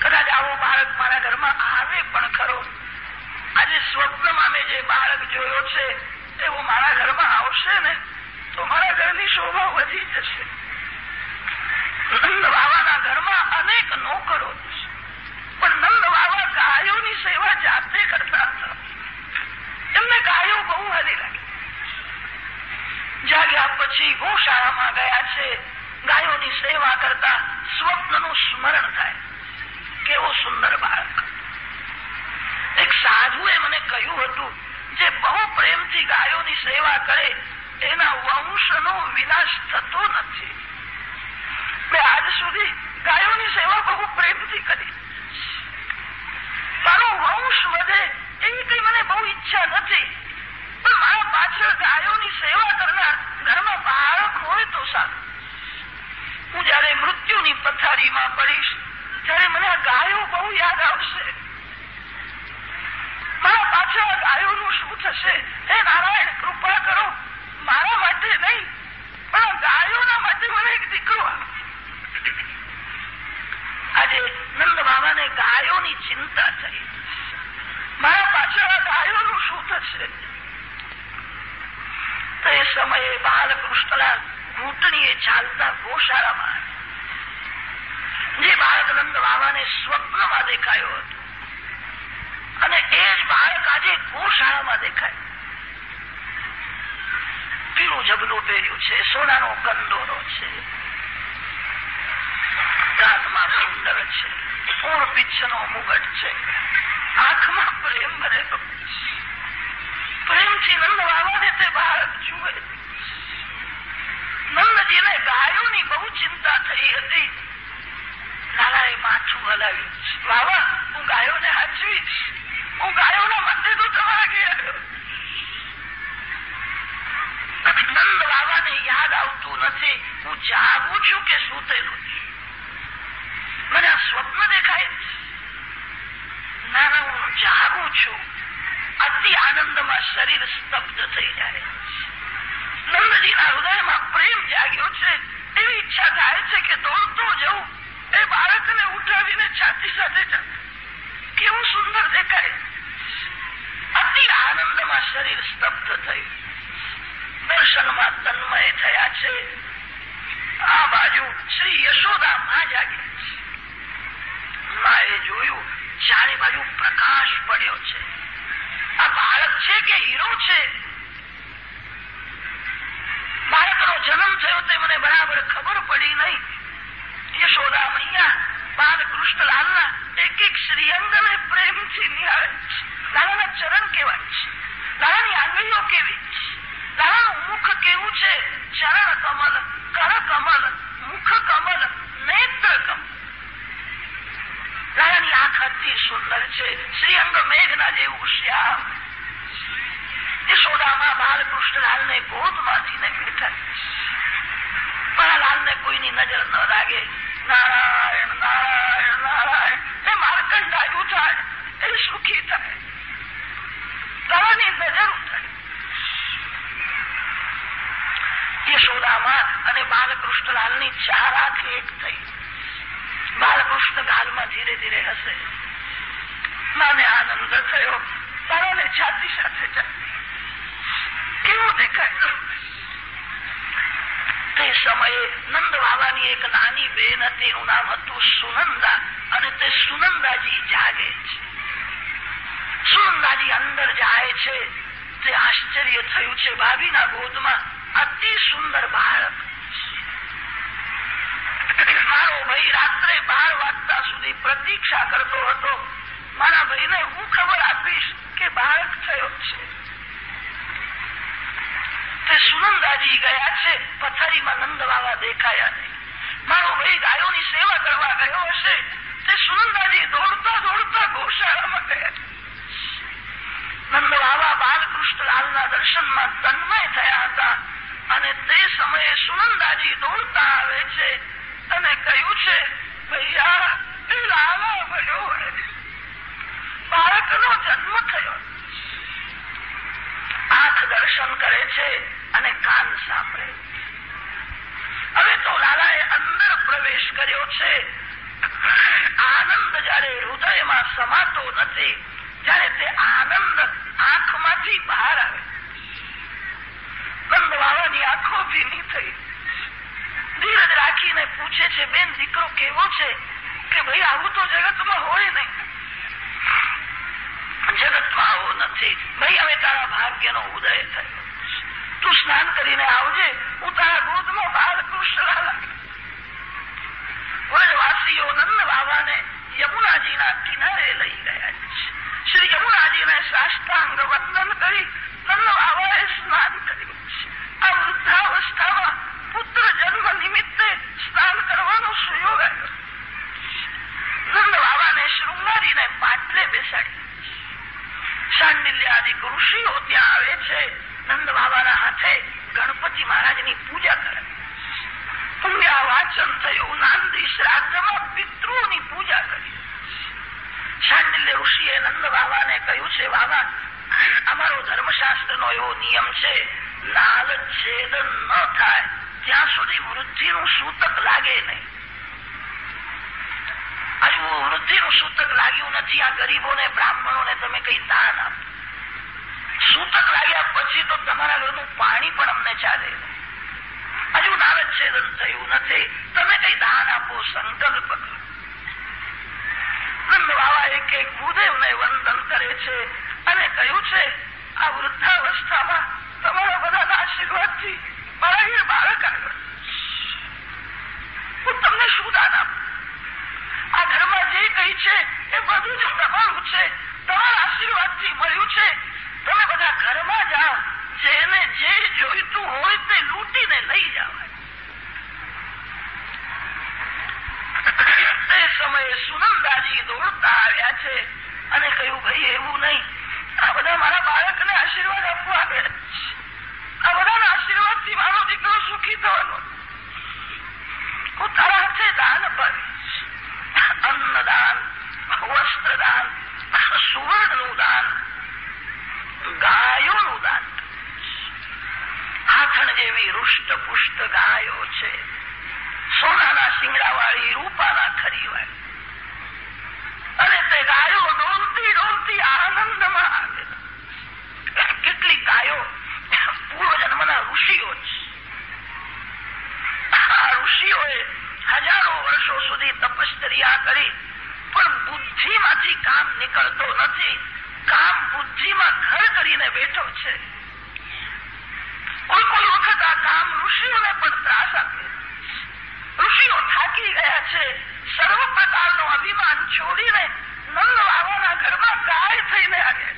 [SPEAKER 1] કદાચ આવો બાળક મારા ઘરમાં આવે પણ ખરો. આજે સ્વપ્નમાં મેં જે બાળક જોયો છે એવો મારા ઘરમાં આવશે ને, તો મારા ઘરની શોભા વધી જશે. નંદ બાબાના ઘરમાં અનેક નોકરો પણ નંદ બાબા ગાયોની સેવા જાતે કરતા હતા. એમને ગાયો બહુ હારી લાગી. જાગ્યા પછી ગોશાળામાં ગયા છે, ગાયોની સેવા કરતા સ્વપ્નનું સ્મરણ થાય કેવો સુંદર બાળક જે બહુ પ્રેમથી ગાયોની સેવા કરે એના વંશનો વિનાશ થતો નથી મેં આજ સુધી ગાયોની સેવા બહુ પ્રેમથી કરી મારો વંશ વધે એવી કઈ મને બહુ ઈચ્છા નથી પણ મારા પાછળ ગાયોની સેવા કરનાર ઘરમાં બાળક હોય તો સારું હું જયારે મૃત્યુની પથારીમાં પડીશ ત્યારે મને આ ગાયો બહુ યાદ આવશે મારા પાછળ ગાયોનું શું થશે હે નારાયણ કૃપા કરો મારા માટે નહીં પણ ગાયોના માટે મને એક દીકરો આજે નંદ બાબાને ગાયોની ચિંતા થઈ મારા પાછળ ગાયોનું શું થશે તો એ સમયે બાલકૃષ્ણલાલ ઘૂંટણીએ ચાલતા ગોશાળામાં જે બાળક નંદ બાબાને સ્વપ્નમાં દેખાયો હતો અને એ જ બાળક આજે ગોશાળામાં દેખાય પીળું જબલું પહેર્યું છે સોનાનો કંદોરો છે ગાતમાં સુંદર છે પૂર્ણ પીછનો મુગટ છે આંખમાં પ્રેમ ભરેલો પ્રેમથી નંદ બાબાને તે બાળક જુએ નંદજીને ગાયોની બહુ ચિંતા થઈ હતી. લાલાએ માથું હલાવ્યું. બાબા, હું ગાયોને હાચવીશ. હું ગાયોના મધ્ય તો તમારા નંદ બાબાને યાદ આવતું નથી. હું જાગું છું કે સૂતેલું છું. મને આ સ્વપ્ન દેખાય ના ના હું જાગું છું. અતિ આનંદમાં શરીર સ્તબ્ધ થઈ જાય નંદજીના હૃદયમાં પ્રેમ જાગ્યો છે, એવી ઈચ્છા થાય છે કે દોડતો જવું એ બાળકને ઉઠાવીને છાતી સાથે કેવું સુંદર દેખાય. અતિ આનંદમાં શરીર સ્તબ્ધ થયું દર્શનમાં તન્મય થયા છે. આ બાજુ શ્રી યશોદા માં જાગે માએ જોયું ચારે બાજુ પ્રકાશ પડ્યો છે. આ બાળક છે કે હીરો છે? બાળકનો જન્મ થયો તે મને બરાબર ખબર પડી નહીં. યશોદા મૈયા બાલકૃષ્ણલાલના એક એક શ્રીઅંગને પ્રેમથી નિહાળે છે. લાલાના ચરણ કેવા છે. લાલાની આંગળીઓ કેવી છે? લાલાનું મુખ કેવું છે? ચરણ કમલ કર કમલ, મુખ કમલ, નેત્ર કમલ. લાલાની આંખ અતિ સુંદર છે. શ્રીઅંગ મેઘના જેવું શ્યામ. યશોદામાં બાલકૃષ્ણલાલને ગોદમાંથી ને બેઠા મારા લાલને કોઈની નજર ન લાગે. નારાયણ નારાયણ નારાયણ, એ માર્કંડાયું થાય એ સુખી થાય. તારાની નજર ઉતરે યશોદામાં અને બાલકૃષ્ણલાલની ચાર આંખ એક થઈ. બાલકૃષ્ણ ગાલમાં ધીરે ધીરે હશે મને આનંદ થયો. તારાને છાતી સાથે ચાલી. કેવું દેખાય તે સમયે નંદ બાબાની એક નાની બેન હતી, એનું નામ હતું સુનંદા, અને તે સુનંદાજી જાગે છે. સુનંદાજી અંદર જાય છે. તે આશ્ચર્ય થયું છે, ભાભીના ગોદમાં અતિ સુંદર બાળક મારો ભાઈ રાત્રે બાર વાગતા સુધી પ્રતીક્ષા કરતો હતો. મારા ભાઈને હું ખબર આપીશ કે બાળક થયો છે. તે સુનંદાજી ગયા છે, પથારીમાં નંદ બાબા દેખાયા નહીં મારો ભાઈ ગાયોની સેવા કરવા ગયો હશે. તે સુનંદાજી દોડતા દોડતા ગૌશાળામાં ગયા નંદ બાબા બાલકૃષ્ણલાલના દર્શનમાં તન્મય થયા હતા અને તે સમયે સુનંદાજી દોડતા આવે છે અને કહ્યું છે, ભૈયા લાલા મળ્યો બાળકનો જન્મ થયો આંખ દર્શન કરે છે અને કાન સાંભળે. હવે તો લાલાએ અંદર પ્રવેશ કર્યો છે. આનંદ જયારે હૃદયમાં સમાતો નથી, ત્યારે તે આનંદ આંખમાંથી બહાર આવે. નંદ આંખો ભીની થઈ. ધીરજ રાખીને પૂછે છે, બેન, દીકરો કેવો છે? કે ભાઈ, આવું તો જગતમાં હોય નહીં. આવું નથી. ભાઈ હવે તારા ભાગ્યનો ઉદય થયો. તું સ્નાન કરીને આવજે. હું તારા ગોદમાં બાલકૃષ્ણ વ્રજવાસીઓ નંદ બાબાને યમુનાજીના કિનારે લઈ ગયા છે. શ્રી યમુનાજીને સાષ્ટાંગ વંદન કરી નંદ બાબાએ સ્નાન કર્યું આ વૃદ્ધાવસ્થામાં પુત્ર જન્મ નિમિત્તે સ્નાન કરવાનો સુયોગ આવ્યો નંદ બાબાને શૃંગારીને પાટલે બેસાડી શાંડિલ્યાદિક ઋષિઓ ત્યાં આવે છે? નંદ બાબાના હાથે ગણપતિ મહારાજની પૂજા કરે. પુણ્યા વાચન થયું. નાંદી શ્રાદ્ધમાં પિતૃની પૂજા કરી. શાંડિલ્ય ઋષિએ નંદ બાબાને કહ્યું છે, બાબા, અમારો ધર્મશાસ્ત્રનો એવો નિયમ છે, લાલ છેદ ન થાય. ત્યાં સુધી વૃદ્ધિનું સૂતક લાગે નહીં. હજુ વૃદ્ધિનું સૂતક લાગ્યું નથી. આ ગરીબોને, બ્રાહ્મણોને તમે કઈ દાન આપો. સૂતક લાગ્યા પછી તો તમારા ઘરનું પાણી પણ અમને ચાલે. હજુ નારદ છેદન થયું નથી. તમે કઈ દાન આપો, સંકલ્પ નંદ બાબા એક એક ભૂદેવને વંદન કરે છે અને કહ્યું છે, આ વૃદ્ધાવસ્થામાં તમારા બધાના આશીર્વાદથી મારા ઘેર બાળક આગળ. હું તમને શું દાન આપું? આ ઘરમાં જે કઈ છે એ બધું જ તમારું છે. તમારા આશીર્વાદથી મળ્યું છે. તમે બધા ઘરમાં જાઓ, જેને જે જોઈતું હોય તે લૂંટીને લઈ જાઓ. તે સમયે સુનંદાજી દોડતા આવ્યા છે અને કહ્યું, ભાઈ, એવું નહીં. આ બધા મારા બાળકને આશીર્વાદ આપવા આવે. આ બધાના આશીર્વાદથી મારો દીકરો સુખી થવાનો. હું તારા હાથે દાન પાડીશ અન્નદાન, વસ્ત્રદાન, સુવર્ણનું દાન ગાયોનું દાન હાથણ જેવી રૂષ્ટ પુષ્ટ ગાયો છે. સોનાના શિંગડાવાળી રૂપાના ખરીવાળી અને તે ગાયો ડોલતી ડોલતી આનંદમાં કેટલી ગાયો પૂર્વજન્મના ઋષિઓ બેઠો છે કોઈ કોઈ વખત આ કામ ઋષિઓને પણ ત્રાસ આપે ઋષિઓ થાકી ગયા છે સર્વ પ્રકારનો અભિમાન છોડીને નંદ ઘરમાં ગાય થઈને આવ્યા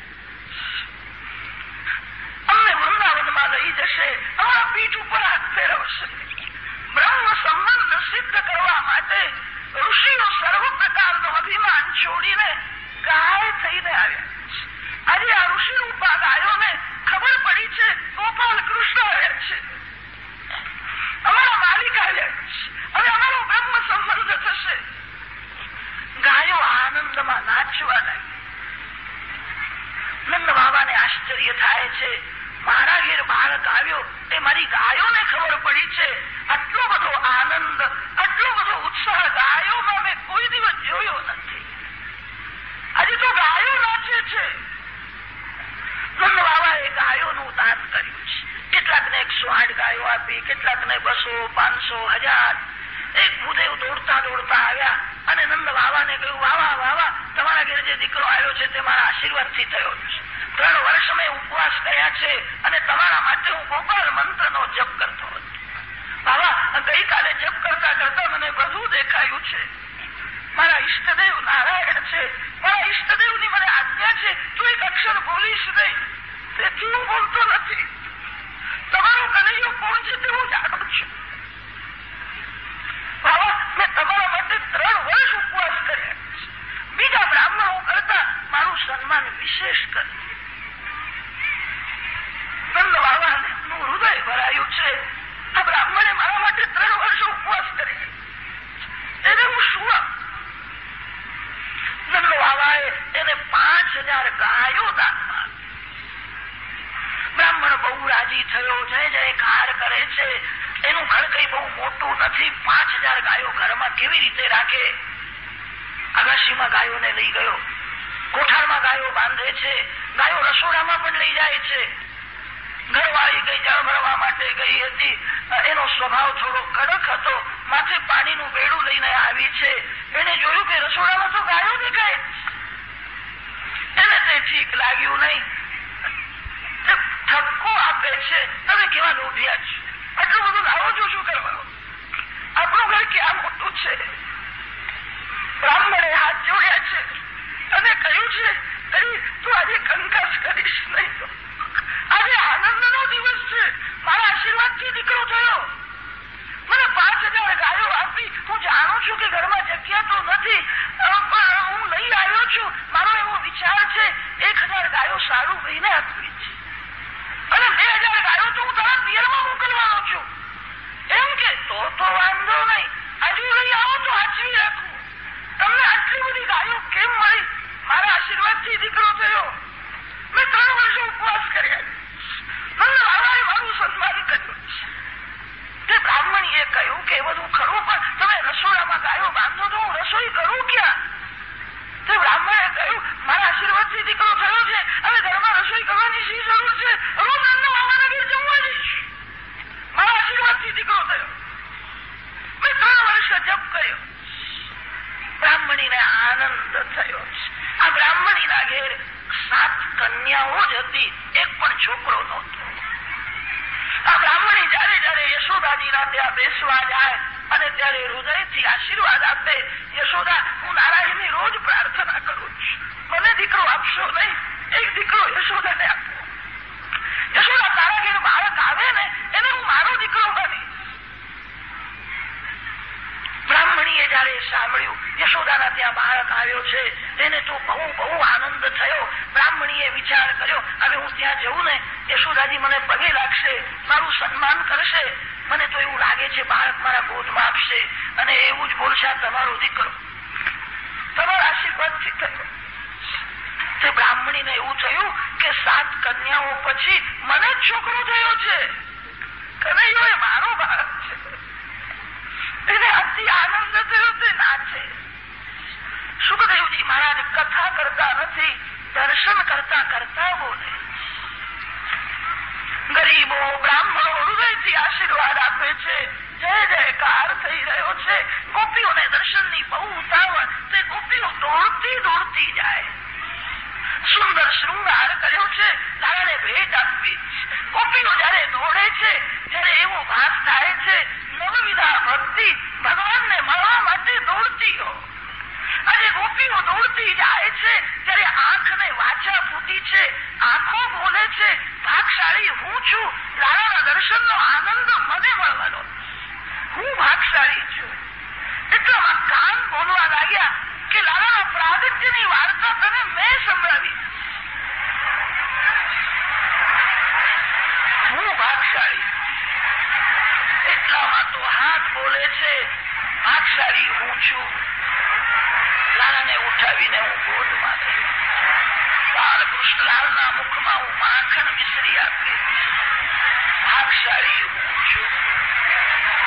[SPEAKER 1] અમને વૃંદાવનમાં લઈ જશે અમારા પીઠ ઉપર હાથ ફેરવશે બ્રહ્મ સંબંધ સિદ્ધ કરવા માટે ઋષિઓ સર્વ પ્રકારનો અભિમાન છોડીને ગાય થઈને આવ્યા આજે આ ઋષિ રૂપા ગાયોને ખબર પડી છે, ગોપાલ કૃષ્ણ આવ્યા છે. અમારા માલિક આવ્યા હવે અમારો બ્રહ્મ સંબંધ થશે. ગાયો આનંદમાં નાચવા લાગી નંદ બાબાને આશ્ચર્ય થાય છે. મારા ઘેર બાળક આવ્યો એ મારી ગાયોને ખબર પડી છે. આટલો બધો આનંદ, આટલો બધો ઉત્સાહ ગાયોમાં મેં કોઈ દિવસ જોયો નથી. આજે તો ગાયો નાચે છે. બાબાએ ગાયોનું દાન કર્યું છે. કેટલાકને એકસો આઠ ગાયો આપી, કેટલાકને બસો, પાંચસો, હજાર. એક ભૂદેવ દોડતા દોડતા આવ્યા અને નંદ બાબાને કહ્યું વાવા વાવા તમારા ઘેર જે દીકરો આવ્યો છે તે મારા આશીર્વાદથી થયો છે. ત્રણ વર્ષ મેં ઉપવાસ કર્યા છે અને તમારા માટે હું ગોપાલ મંત્રનો જપ કરતો હતો. બાબા, ગઈકાલે જપ કરતા કરતા મને બધું દેખાયું છે. મારા ઈષ્ટદેવ નારાયણ છે. મારા ઈષ્ટદેવની મને આજ્ઞા છે. તું એક અક્ષર બોલીશ નહીં. હું બોલતો નથી તમારો કનૈયો કોણ છે તેવું જાણું છું બાબા મેં તમારા માટે ત્રણ વર્ષ ઉપવાસ કર્યા બીજા બ્રાહ્મણો કરતા મારું સન્માન વિશેષ કર્યું નંદ બાબાનું હૃદય ભરાયું છે આ બ્રાહ્મણે મારા માટે ત્રણ વર્ષ ઉપવાસ કર્યા એને હું શું નંદ બાબાએ એને પાંચ હજાર ગાયો દાનમાં બ્રાહ્મણ બહુ રાજી થયો જય જયકાર કરે છે. એનું ઘર કઈ બહુ મોટું નથી. પાંચ હજાર ગાયો ઘરમાં કેવી રીતે રાખે? અગાશીમાં ગાયોને લઈ ગયો. કોઠારમાં ગાયો બાંધે છે. ગાયો રસોડામાં પણ લઈ જાય છે. ઘરવાળી ગઈ જળ ભરવા માટે ગઈ હતી. એનો સ્વભાવ થોડો કડક હતો. માથે પાણીનું બેડું લઈને આવી છે. એને જોયું કે રસોડામાં તો ગાયો દેખાય એને તે ઠીક લાગ્યું નહીં. ઠપકો આપે છે. તમે કેવા લોઢિયા છો? આટલું બધું લાવો છો, શું કરવાનું? આપણું ઘર ક્યાં મોટું છે? બ્રાહ્મણે હાથ જોડ્યા છે. અને કહ્યું છે તું આજે કંકાસ કરીશ નહીં. આજે આનંદ નો દિવસ છે. મારા આશીર્વાદથી દીકરો થયો. મને પાંચ હજાર ગાયો આપી. હું જાણું છું કે ઘરમાં જગ્યા તો નથી, પણ હું લઈ આવ્યો છું. મારો એવો વિચાર છે, એક હજાર ગાયો સારું મહિને હજાર હું તારા મોકલવાનો છું એમ કે તો તો વાંધો નહીં હજુ લઈ આવો તો હાચવી રાખું તમને આટલી બધી ગાયો કેમ મળી મારા આશીર્વાદથી દીકરો થયો મેં ત્રણ વર્ષો ઉપવાસ કર્યા મને બાબાએ મારું સન્માન કર્યું તે બ્રાહ્મણીએ કહ્યું કે બધું ખરું પણ તમે રસોડામાં ગાયો બાંધો તો હું રસોઈ કરું ક્યાં તે બ્રાહ્મણે કહ્યું મારા આશીર્વાદથી દીકરો થયો છે હવે ઘરમાં રસોઈ કરવાની શી જરૂર છે રોજ અંદર મામાના ઘેર જમવા આશીર્વાદથી દીકરો મેં ત્રણ વર્ષ જપ કર્યો. બ્રાહ્મણીને આનંદ થયો. આ બ્રાહ્મણીના ઘેર સાત કન્યાઓ જ હતી. એક પણ છોકરો નહોતો. આ બ્રાહ્મણી જયારે જયારે યશોદાજીના ત્યાં બેસવા જાય અને ત્યારે હૃદયથી આશીર્વાદ આપે, યશોદા, હું નારાયણની રોજ પ્રાર્થના કરું છું. મને દીકરો આપશો નહીં? એક દીકરો યશોદાને આપો. યશોદા તારા દીકરો વિચાર કર્યો, હવે હું ત્યાં જઉં ને, યશોદાજી મને પગે લાગશે, મારું સન્માન કરશે. મને તો એવું લાગે છે, બાળક મારા ગોદમાં આપશે. અને એવું જ બોલશે તમારો દીકરો, તમારા આશીર્વાદથી થયો તે બ્રાહ્મણીને એવું થયું કે સાત કન્યાઓ પછી મને જ છોકરો થયો છે. મારો બાળક છે. એને અતિ આનંદ થયો તે નાચે સુખદેવજી મહારાજ, કથા કરતા નથી, દર્શન કરતા કરતા બોલે. ગરીબો, બ્રાહ્મણો હૃદયથી આશીર્વાદ આપે છે. જય જયકાર થઈ રહ્યો છે. ગોપીઓને દર્શનની બહુ ઉતાવળ, તે ગોપીઓ દોડતી દોડતી જાય. સુંદર શૃંગાર કર્યો છે. તારાને ભેટ આપવી. ગોપીઓ જયારે દોડે છે, ત્યારે એવો ભાસ થાય છે નવવિધા ભક્તિ ભગવાનને મળવા માટે દોડતી હો અને ગોપીઓ દોડતી જાય છે, ત્યારે આંખને વાચા ફૂટી છે, આંખો બોલે છે, ભાગશાળી હું છું, લાલાના દર્શનનો આનંદ મને મળવાનો. હું ભાગશાળી છું. એટલામાં કાન બોલવા લાગ્યા કે લાલાના પ્રાગટ્યની વાર્તા તને મેં સંભળાવી. હું ભાગશાળી. એટલામાં તો હાથ બોલે છે. ભાગશાળી હું છું. લાલાને ઉઠાવીને હું ગોદમાં લઈ બાલકૃષ્ણલાલના મુખમાં હું માખણ મિશ્રી આપી. ભાગશાળી હું છું.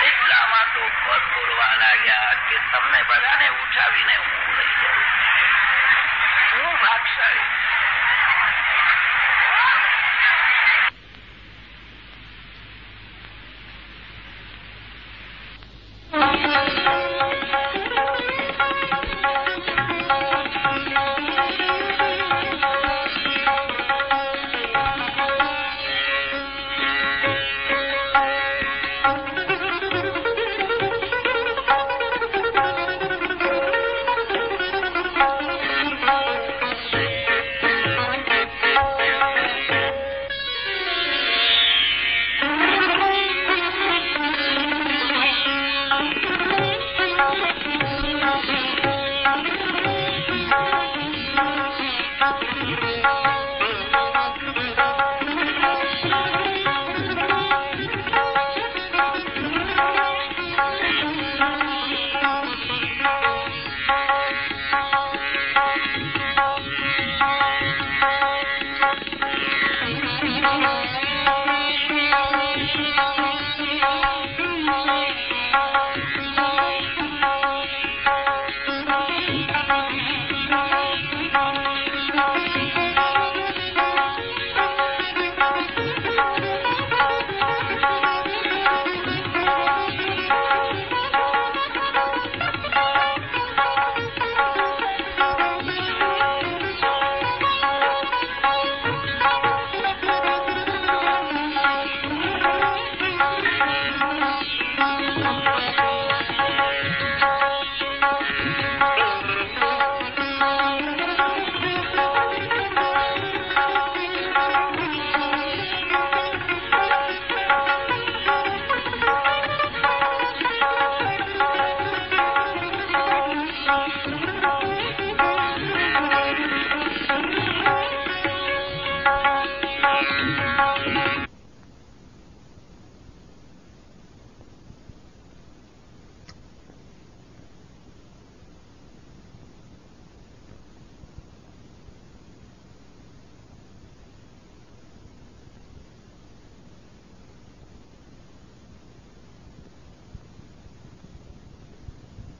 [SPEAKER 1] એટલામાં તો પદ બોલવા લાગ્યા કે તમને બધાને ઉઠાવીને હું લઈ જાઉં હું ભાગશાળી?